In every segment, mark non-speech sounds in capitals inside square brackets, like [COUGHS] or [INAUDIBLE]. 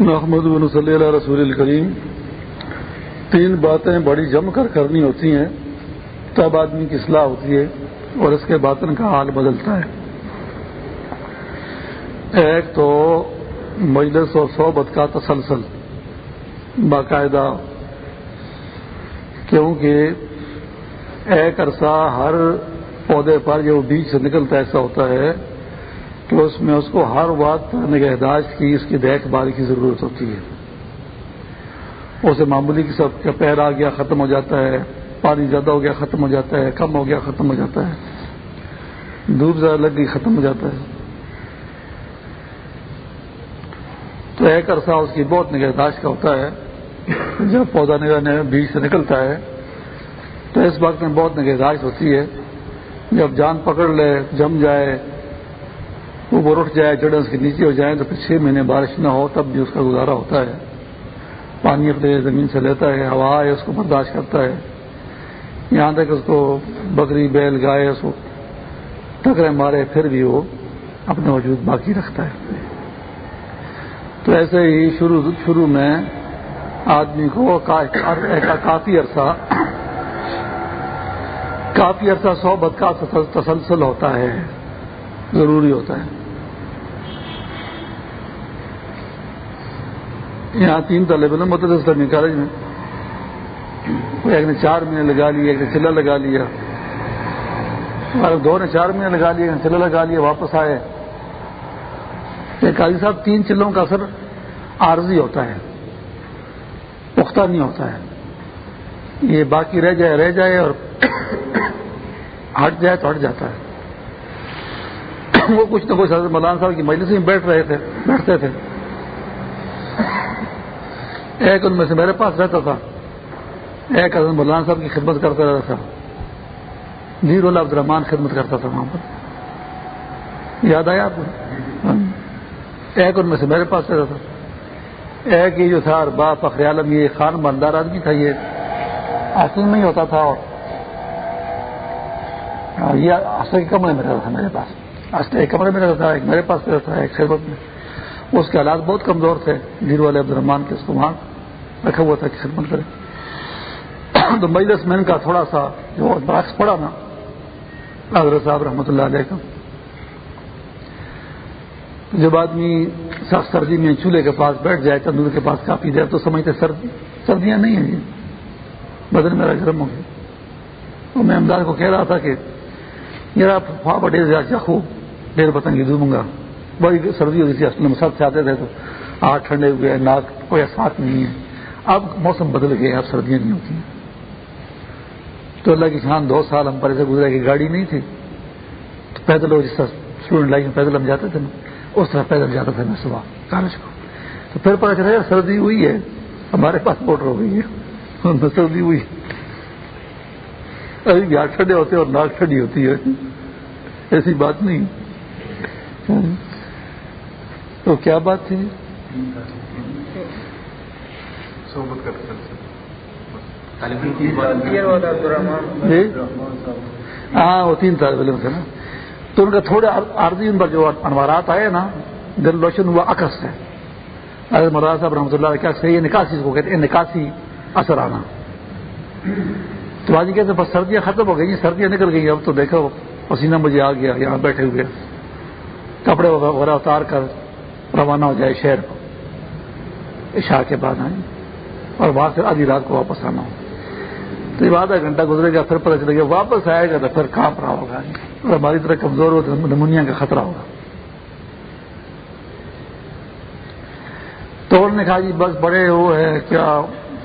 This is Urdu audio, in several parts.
محمد بن صلی اللہ رسول الکریم۔ تین باتیں بڑی جم کر کرنی ہوتی ہیں، تب آدمی کی اصلاح ہوتی ہے اور اس کے باطن کا حال بدلتا ہے۔ ایک تو مجلس اور صحبت کا تسلسل باقاعدہ، کیونکہ ایک عرصہ ہر پودے پر جو بیج سے نکلتا ایسا ہوتا ہے تو اس میں اس کو ہر وقت نگہداشت کی، اس کی دیکھ بھال کی ضرورت ہوتی ہے۔ اسے معمولی کی سب کا پیر آ گیا، ختم ہو جاتا ہے۔ پانی زیادہ ہو گیا، ختم ہو جاتا ہے۔ کم ہو گیا، ختم ہو جاتا ہے۔ دھوپ زیادہ لگ گئی، ختم ہو جاتا ہے۔ تو ایک عرصہ اس کی بہت نگہداشت کا ہوتا ہے۔ جب پودا نگہ بیج سے نکلتا ہے، تو اس وقت میں بہت نگہداشت ہوتی ہے۔ جب جان پکڑ لے، جم جائے اوپر اٹھ جائے جڑیں اس کے نیچے ہو جائیں تو پھر چھ مہینے بارش نہ ہو، تب بھی اس کا گزارا ہوتا ہے۔ پانی اپنے زمین سے لیتا ہے، ہوا ہے اس کو برداشت کرتا ہے۔ یہاں تک اس کو بکری، بیل، گائے، اس کو ٹکرے مارے، پھر بھی وہ اپنے وجود باقی رکھتا ہے۔ تو ایسے ہی شروع شروع میں آدمی کو کافی عرصہ کافی عرصہ صحبت کا تسلسل ہوتا ہے۔ ضروری ہوتا ہے۔ یہاں تین طالب علم ہوتے تھے اسلامی کالج میں ایک نے چار مہینے لگا لیے، ایک نے چلا لگا لیا۔ مطلب دو نے چار مہینے لگا لیے چلا لگا لیا، واپس آئے۔ قاضی صاحب تین چلوں کا اثر عارضی ہوتا ہے، پختہ نہیں ہوتا ہے۔ یہ باقی رہ جائے رہ جائے اور [COUGHS] ہٹ جائے تو ہٹ جاتا ہے۔ وہ کچھ نہ کچھ حضرت مولانا صاحب کی مجلس میں بیٹھ رہے تھے، بیٹھتے تھے۔ ایک ان میں سے میرے پاس رہتا تھا۔ ایک حضرت مولانا صاحب کی خدمت کرتا رہتا تھا۔ نیر اللہ عبد الرحمان خدمت کرتا تھا وہاں پر۔ یاد آیا آپ کو؟ ایک ان میں سے میرے پاس رہتا تھا۔ ایک یہ جو تھا باپ فخر عالم، یہ خان بندار آدمی تھا، یہ اصل میں ہی ہوتا تھا اور ہاں، یہ اصل کے کمرے میں رہتا تھا میرے پاس۔ ایک کمرے میں رہتا تھا، ایک میرے پاس رہتا تھا، ایک خدمت میں۔ اس کے حالات بہت کمزور تھے۔ نیرو والے عبد الرحمان کے اس کو وہاں رکھا ہوا تھا کہ خدمت کرے۔ [COUGHS] تو مجلس مین کا تھوڑا سا جو برعکس پڑا نا، حضرت صاحب رحمۃ اللہ علیہ کا۔ جب آدمی سردی میں چولہے کے پاس بیٹھ جائے، تندور کے پاس کافی جائے تو سمجھتے سردی، سردیاں نہیں ہیں۔ جی بدن میرا گرم ہو گیا۔ تو میں امداد کو کہہ رہا تھا کہ میرا بڑے خوب ڈیر پتنگی دوں گا بڑی سردی ہوتی تھی، اصل میں سب سے آتے تھے تو آٹھ ٹھنڈے ہوئے، ناک کوئی احساس نہیں ہے۔ اب موسم بدل گئے اب سردیاں نہیں ہوتی ہیں۔ تو اللہ کی شان دو سال ہم پر ایسے گزرے کی گاڑی نہیں تھی۔ تو پیدل ہو جس طرح اسٹوڈنٹ لائف میں پیدل ہم جاتے تھے نا، اس طرح پیدل جاتا تھا میں صبح کالج کو۔ تو پھر پتا چلا سردی ہوئی ہے، ہمارے پاس موٹر ہو گئی ہے۔ [LAUGHS] سردی ہوئی ابھی ہاتھ ٹھنڈے ہوتے اور ناک ٹھنڈی ہوتی ہے۔ ایسی بات نہیں۔ تو کیا بات تھی؟ جی؟ ہاں وہ تین طالب علم تھے نا۔ تو ان کا تھوڑے عارضی ان پر جو انوارات آئے نا دل روشن ہوا عکس ہے۔ مراد صاحب رحمۃ اللہ کیا یہ نکاسی کو کہتے ہیں نکاسی اثر آنا تو آج کہتے بس سردیاں ختم ہو گئی؟ جی، سردیاں نکل گئی اب تو دیکھو، پسینہ مجھے آ گیا، یہاں بیٹھے ہوئے۔ کپڑے وغیرہ اتار کر روانہ ہو جائے شہر کو۔ عشاء کے بعد آئیں۔ اور وہاں سے آدھی رات کو واپس آنا ہو۔ تو یہ آدھا گھنٹہ گزرے گا، پھر پتہ چلے گا، واپس آئے گا تو پھر کانپ رہا ہوگا اور ہماری طرح کمزور ہو تو نمونیا کا خطرہ ہوگا۔ تو انہوں نے کہا جی بس بڑے وہ ہے کیا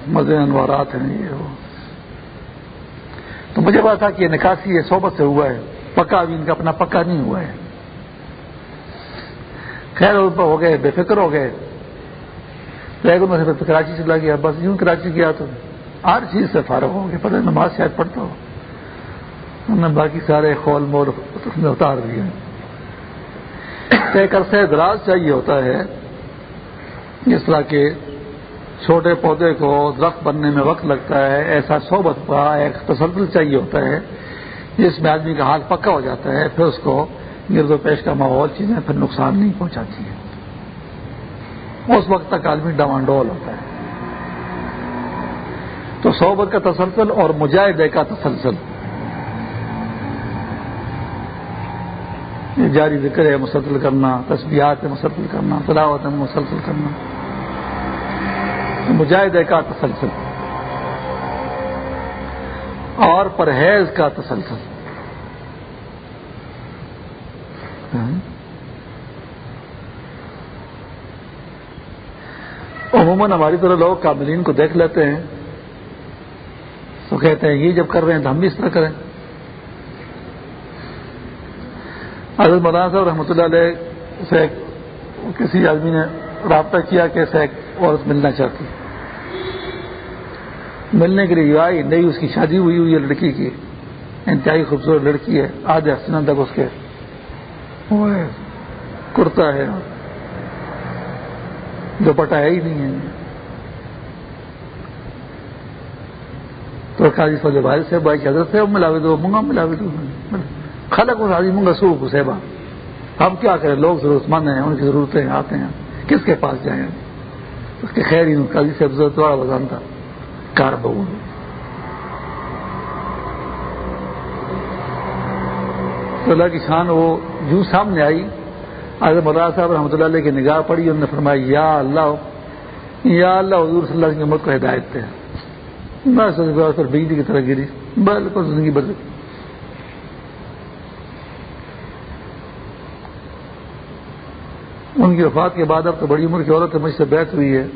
مزے انوارات ہیں یہ۔ وہ تو مجھے پتا تھا کہ یہ نکاسی ہے صحبت سے ہوا ہے، پکا ابھی ان کا اپنا پکا نہیں ہوا ہے۔ خیر ہو گئے، بے فکر ہو گئے۔ میں سے کراچی چلا گیا۔ بس یوں کراچی گیا تو ہر چیز سے فارغ ہو گیا پتہ نماز شاید پڑھتا ہو۔ نے باقی سارے خول مول اتار دیے۔ ایک عرصہ دراز چاہیے ہوتا ہے، جس طرح کے چھوٹے پودے کو درخت بننے میں وقت لگتا ہے، ایسا صحبت کا ایک تسلسل چاہیے ہوتا ہے، جس میں آدمی کا ہاتھ پکا ہو جاتا ہے، پھر اس کو گرد و پیش کا ماحول، چیزیں پھر نقصان نہیں پہنچاتی ہیں۔ اس وقت تک آدمی ڈوانڈول ہوتا ہے۔ تو صحبت کا تسلسل اور مجاہدے کا تسلسل۔ جاری ذکر ہے، مسلسل کرنا، تسبیحات مسلسل کرنا، تلاوت مسلسل کرنا۔ مجاہدے کا تسلسل اور پرہیز کا تسلسل ہاں؟ عموماً ہماری طرح لوگ کاملین کو دیکھ لیتے ہیں تو کہتے ہیں یہ جب کر رہے ہیں تو ہم بھی اس طرح کریں۔ حضرت مولانا صاحب رحمۃ اللہ علیہ سے کسی آدمی نے رابطہ کیا کہ ایک عورت ملنا چاہتی ملنے کے لیے آئی نہیں اس کی شادی ہوئی ہوئی ہے لڑکی کی۔ انتہائی خوبصورت لڑکی ہے۔ آج حسن تک اس کے۔ کرتا ہے۔ دوپٹا ہے ہی نہیں ہے۔ تو قاضی فضل بھائی سے بھائی کی حضرت سے ملاوے دو منگا ملاوے دو۔ خلق اس آدمی منگا سو سیبا ہم کیا کریں؟ لوگ ضرورت مند ہیں، ان کی ضرورتیں آتے ہیں۔ کس کے پاس جائیں؟ اس کے خیر ہی قاضی سے ضرورت والا تھا کار بہو اللہ کی شان وہ جو سامنے آئی حضرت مولانا صاحب رحمۃ اللہ علیہ کی نگاہ پڑی، انہوں نے فرمایا، یا اللہ یا اللہ حضور صلی اللہ علیہ کی امت کو ہدایت دے۔ بس بجلی کی طرح گری بالکل زندگی بدل۔ ان کی وفات کے بعد اب تو بڑی عمر کی عورت مجھ سے بیت ہوئی ہے۔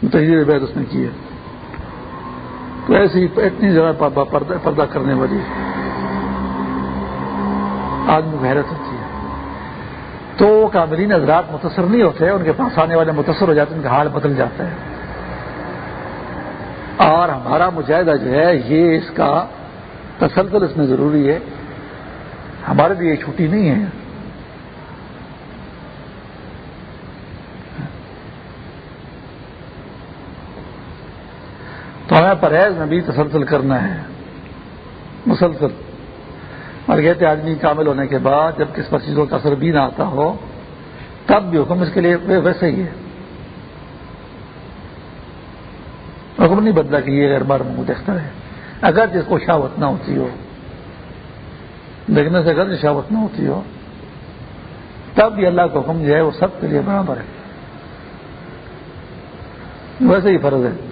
تجریب بیت اس نے کی ہے۔ تو ایسی اتنی زیادہ پردہ کرنے والی آدمی کو حیرت ہوتی ہے۔ تو کامرین حضرات متصر نہیں ہوتے، ان کے پاس آنے والے متصر ہو جاتے، ان کا حال بدل جاتا ہے۔ اور ہمارا مجاہدہ جو ہے، یہ اس کا تسلسل اس میں ضروری ہے۔ ہمارے لیے چھٹی نہیں ہے۔ تو ہمیں پرہیز میں بھی تسلسل کرنا ہے۔ مسلسل۔ اور کہتے آدمی کامل ہونے کے بعد جب کس پر چیزوں کا اثر بھی نہ آتا ہو، تب بھی حکم اس کے لیے ویسے ہی ہے۔ حکم نہیں بدلا کہ یہ غیر بار منہ دیکھتا ہے۔ اگر جس کو شاوت نہ ہوتی ہو، دیکھنے سے اگر شاوت نہ ہوتی ہو، تب بھی اللہ کا حکم جو ہے وہ سب کے لیے برابر ہے۔ ویسے ہی فرض ہے۔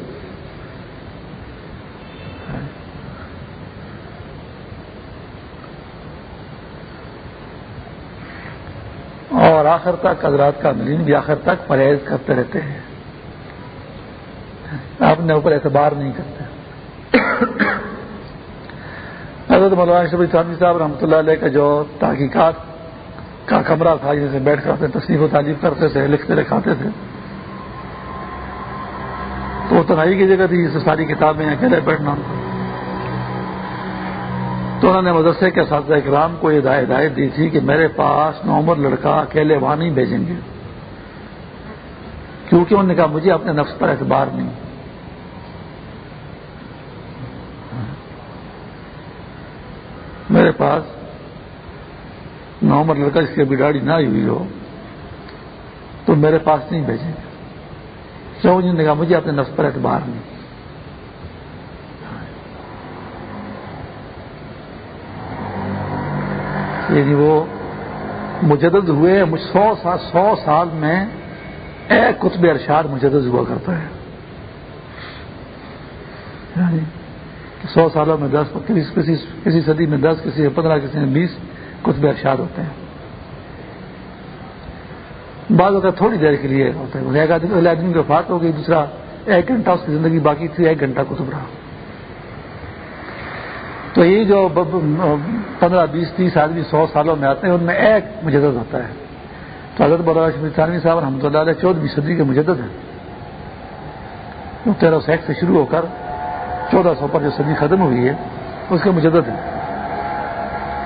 اور آخر تک حضرات کا ملین بھی آخر تک پرہیز کرتے رہتے ہیں۔ اپنے اوپر اعتبار نہیں کرتے۔ حضرت مولانا شبی چاندی صاحب رحمۃ اللہ علیہ کا جو تحقیقات کا کمرہ تھا جسے بیٹھ کرتے تصنیف و تعریف کرتے تھے، لکھتے لکھاتے تھے، تو تنہائی کی جگہ تھی جسے ساری کتابیں اکیلے بیٹھنا۔ تو انہوں نے مدرسے کے اساتذہ اکرام کو یہ ہدایت دی تھی کہ میرے پاس نومر لڑکا اکیلے وہاں نہیں بھیجیں گے۔ کیونکہ انہوں نے کہا مجھے اپنے نفس پر اعتبار نہیں۔ میرے پاس نومر لڑکا جس کی ابھی گاڑی نہ ہوئی ہو، تو میرے پاس نہیں بھیجیں گے۔ کیوں؟ نے کہا مجھے اپنے نفس پر اعتبار نہیں۔ یعنی وہ مجدد ہوئے سو سال سو سال میں ایک قطب ارشاد مجدد ہوا کرتا ہے۔ یعنی سو سالوں میں دس، کسی کسی صدی میں دس، کسی میں پندرہ، کسی میں بیس قطب ارشاد ہوتے ہیں۔ بعض اوقات تھوڑی دیر کے لیے ہوتا ہے ایک آدمی آدمی کی وفات ہو گئی، دوسرا ایک گھنٹہ اس کی زندگی باقی تھی، ایک گھنٹہ قطب رہا۔ تو یہ جو پندرہ، بیس، تیس آدمی، سو سالوں میں آتے ہیں، ان میں ایک مجدد ہوتا ہے۔ تو حضرت مولانا ثانوی صاحب، رحمۃ اللہ علیہ چودہویں صدی کے مجدد ہیں۔ تیرہ سو ایک سے شروع ہو کر چودہ سو پر جو صدی ختم ہوئی ہے، اس کے مجدد ہیں۔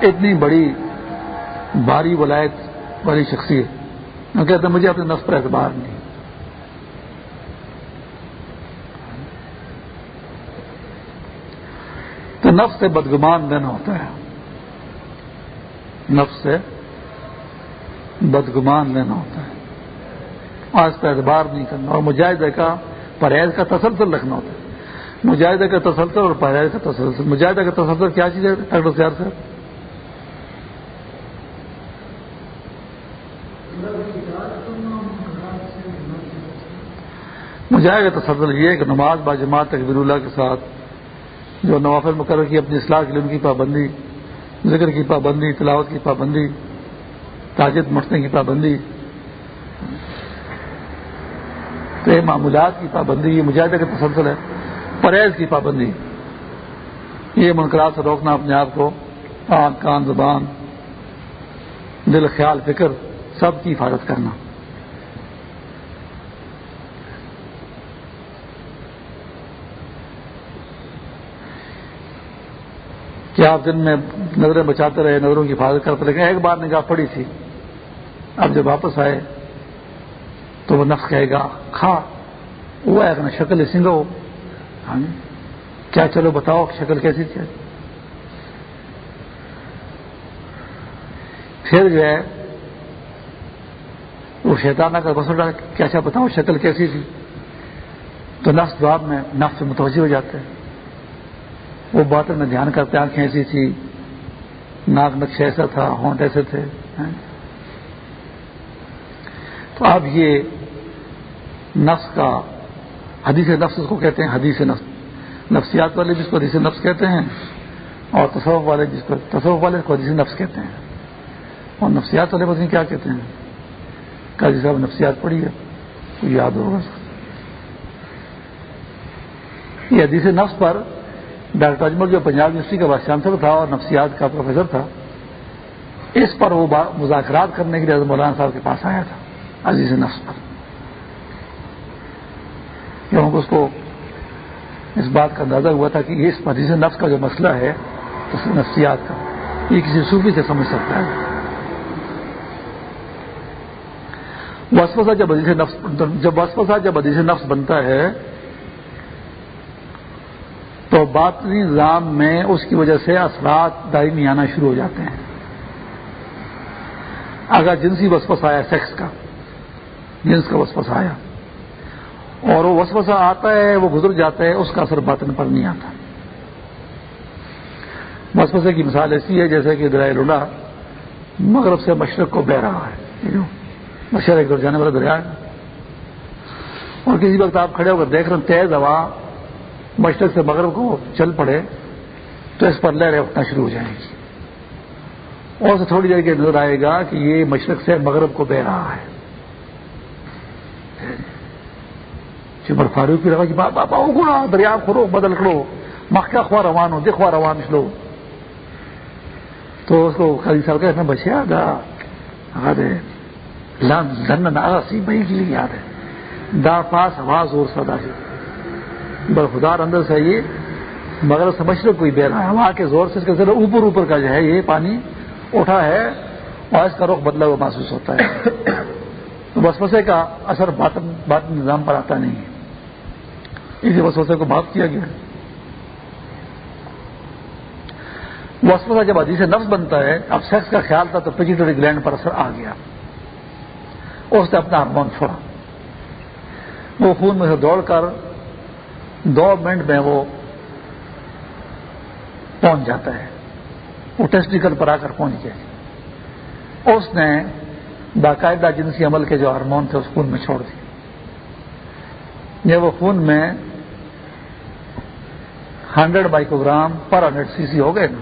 اتنی بڑی باری ولایت والی شخصیت وہ کہتے ہیں مجھے اپنے نفس پر اعتبار نہیں۔ تو نفس سے بدگمان دینا ہوتا ہے۔ نفس سے بدگمان لینا ہوتا ہے۔ آج کا اعتبار نہیں کرنا، اور مجاہدے کا پرہیز کا تسلسل رکھنا ہوتا ہے۔ مجاہدے کا تسلسل اور پرہیز کا تسلسل۔ مجاہدے کا تسلسل کیا چیز ہے، ڈاکٹر سیار صاحب؟ مجاہدے کا تسلسل یہ کہ نماز با جماعت تقبیر اللہ کے ساتھ جو نوافل مقرر کی اپنی اصلاح کے لیے ان کی پابندی ذکر کی پابندی، تلاوت کی پابندی، تاجد مٹنے کی پابندی معمولات کی پابندی، یہ مجاہدے کا تسلسل ہے پرہیز کی پابندی۔ یہ منقرات سے روکنا اپنے آپ کو، آنکھ، کان، زبان، دل، خیال، فکر، سب کی حفاظت کرنا۔ کیا آپ دن میں نظریں بچاتے رہے، نظروں کی حفاظت کرتے لیکن ایک بار نگاہ پڑی تھی۔ اب جب واپس آئے تو وہ نفس کہے گا، کھا وہ ہے نا شکل سنگو ہاں جی۔ کیا چلو بتاؤ شکل کیسی تھی؟ پھر جو ہے، وہ شیطانہ کا بس کیا اچھا بتاؤ، شکل کیسی تھی؟ تو نفس جواب میں نفس متوجہ ہو جاتے ہیں۔ وہ بات میں دھیان کرتے آنکھیں ایسی تھی، ناک نقش ایسا تھا، ہونٹ ایسے تھے تو اب یہ نفس کا، حدیث نفس کو کہتے ہیں، حدیث نفس۔ نفسیات والے جس کو حدیث نفس کہتے ہیں اور تصوف والے جس کو، تصوف والے کو حدیث نفس کہتے ہیں۔ اور نفسیات والے بس کیا کہتے ہیں؟ قاضی جی صاحب، نفسیات پڑھی ہے، تو یاد ہوگا۔ یہ حدیث نفس پر ڈاکٹر اجمل جو پنجاب یونیورسٹی کا وائس چانسلر تھا اور نفسیات کا پروفیسر تھا، اس پر وہ مذاکرات کرنے کے لیے مولانا صاحب کے پاس آیا تھا، عزیز نفس پر۔ کیونکہ اس کو اس بات کا اندازہ ہوا تھا کہ اس عزیز نفس کا جو مسئلہ ہے، تو نفسیات کا۔ یہ کسی صوفی سے سمجھ سکتا ہے۔ وسوسہ جب عزیز نفس جب وسوسہ جب عزیز نفس بنتا ہے باطنی نظام میں اس کی وجہ سے اثرات دائمی آنا شروع ہو جاتے ہیں۔ اگر جنسی وسوس آیا سیکس کا، جنس کا وسوس آیا اور وہ وسوسہ آتا ہے، وہ گزر جاتا ہے، اس کا اثر باطن پر نہیں آتا۔ وسوسے کی مثال ایسی ہے، جیسے کہ دریا لوڈا مغرب سے مشرق کو بہ رہا ہے مشرق جانے والا دریا ہے اور کسی وقت آپ کھڑے ہو کر دیکھ رہے ہیں، تیز ہوا مشرق سے مغرب کو چل پڑے، تو اس پر لہریں اٹھنا شروع ہو جائیں گی۔ اور سے تھوڑی دیر کے نظر آئے گا کہ یہ مشرق سے مغرب کو بہ رہا ہے۔ چمر فاروق کی روا کہ بابا اگڑا دریا کھڑو بدل کھڑو مکہ خواہ روان ہو دکھوا روان لو تو اس کو خالی سال کا بچے گا لندن آگا سی بھائی کے لیے یاد ہے۔ دا پاس آواز اور سدا سے برفدار اندر سے یہ، مگر سمجھ لو کوئی بہ رہا ہے۔ وہاں کے زور سے اس کے اوپر اوپر کا جو ہے یہ پانی اٹھا ہے اور اس کا رخ بدلا ہوا محسوس ہوتا ہے۔ تو وسوسے کا اثر باطن باطن نظام پر آتا نہیں ہے۔ اسی وسوسے کو بات کیا گیا۔ وسوسہ جب حدیث نفس بنتا ہے، اب سیکس کا خیال تھا تو پیجیٹری گلینڈ پر اثر آ گیا۔ اس نے اپنا ہارمون چھوڑا وہ خون میں سے دوڑ کر دو منٹ میں وہ پہنچ جاتا ہے۔ وہ ٹیسٹیکل پر آ کر پہنچ گیا۔ اس نے باقاعدہ جنسی عمل کے جو ہارمون تھے، اس خون میں چھوڑ دیے۔ یہ وہ خون میں ہنڈریڈ مائکرو گرام پر ہنڈریڈ سی سی ہو گئے نا،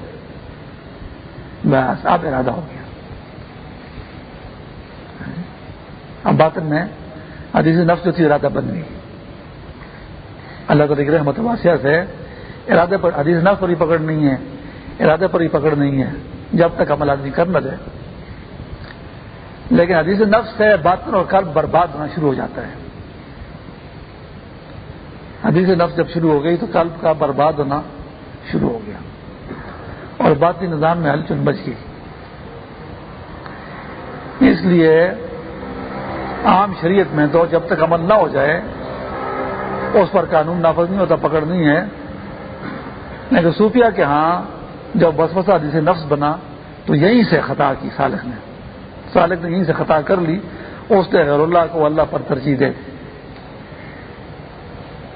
بس اب ارادہ ہو گیا۔ اب بات میں حدیث نفس جو تھی، ارادہ بن گئی اللہ تعالیٰ کی رحمت واسعہ سے ارادے پر حدیث نفس پر ہی پکڑ نہیں ہے۔ ارادے پر ہی پکڑ نہیں ہے۔ جب تک عمل آدمی کر نہ دے لیکن حدیث نفس سے باطن اور قلب برباد ہونا شروع ہو جاتا ہے۔ حدیث نفس جب شروع ہو گئی تو قلب کا برباد ہونا شروع ہو گیا۔ اور باطنی نظام میں ہلچل بچ گئی۔ اس لیے عام شریعت میں تو جب تک عمل نہ ہو جائے اس پر قانون نافذ نہیں ہوتا، پکڑ نہیں ہے۔ لیکن صوفیہ کے ہاں جب بس بسا جسے نفس بنا، تو یہیں سے خطا کی سالک نے۔ سالک نے یہیں سے خطا کر لی۔ اس نے غیر اللہ کو اللہ پر ترجیح دے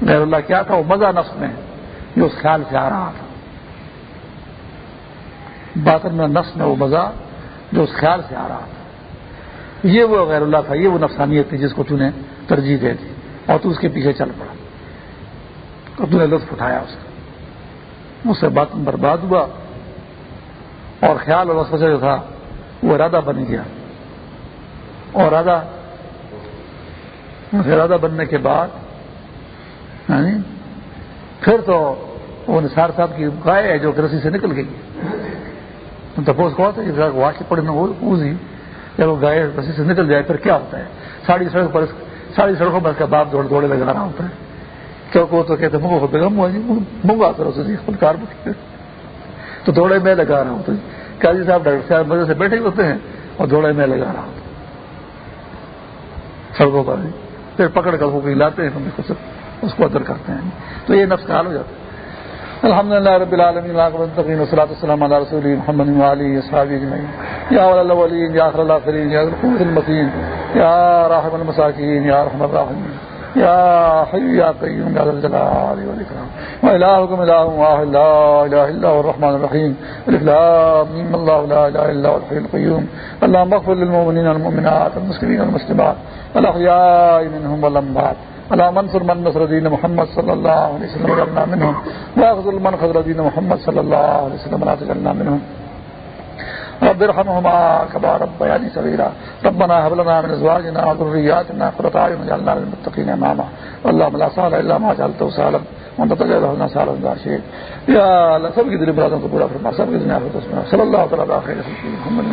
غیر اللہ کیا تھا؟ وہ مزہ نفس میں، جو اس خیال سے آ رہا تھا۔ باطن میں نفس میں وہ مزہ جو اس خیال سے آ رہا تھا۔ یہ وہ غیر اللہ تھا، یہ وہ نفسانیت تھی جس کو تو نے ترجیح دے دی اور تو اس کے پیچھے چل پڑا۔ اور تو نے لطف اٹھایا اس کا۔ اس سے باطن برباد ہوا اور خیال اور وسوسہ جو تھا، وہ ارادہ بن گیا۔ اور ارادہ ارادہ بننے کے بعد یعنی پھر تو وہ نثار صاحب کی گائے ہے جو رسی سے نکل گئی۔ تپوز کو واقع پڑے نہ جب وہ گائے رسی سے نکل جائے، پھر کیا ہوتا ہے؟ ساڑھی سڑک پر ساری سڑکوں پر اس کا باپ دوڑ دوڑے لگا رہا ہوتا ہے۔ کیونکہ وہ تو کہتے منگو کو بیگم ہوا جی منگوا کرو جی کار تو دوڑے میں لگا رہا ہوں تو قاضی صاحب ڈاکٹر صاحب مزے سے بیٹھے ہوتے ہیں اور دوڑے میں لگا رہا ہوں۔ سڑکوں پر جی، پھر پکڑ کر وہ لاتے ہیں، ہم اس کو ادر کرتے ہیں۔ تو یہ نفس حال ہو جاتا ہے۔ الحمد للہ رب العالمین والصلاة والسلام على رسول محمد وعلى اصحابہ اجمعین۔ یا اول الاولین، یا اخر الاخرین، یا القوت المتین۔ یا راحم المساکین، یا رحم الراحمین۔ یا حی یا قیوم یا ذا الجلال والاکرام. والہکم الہ واحد، لا الہ الا هو الرحمن الرحیم. الف لام، میم، اللہ، لا الہ الا هو الحی القیوم. اللهم اغفر للمؤمنین والمؤمنات والمسلمین والمسلمات. والاحیاء منهم والاموات. اللہ منصر من نصر دین محمد صلی اللہ علیہ وسلم کرنا منہم واغذر من خضر دین محمد صلی اللہ علیہ وسلم لا تجلنا منہم رب ارحمهما كما ربياني صغيرا. ربنا هب لنا من ازواجنا وذرياتنا قرة اعين واجعلنا للمتقين اماما اللهم لا سهل الا ما جعلته سهلا. وانت تجعل لنا سهلا لا شيء. يا الله سب کی دل مرادوں کو پورا فرما سب کی دنیا کو صلی اللہ تعالی علیہ وسلم محمد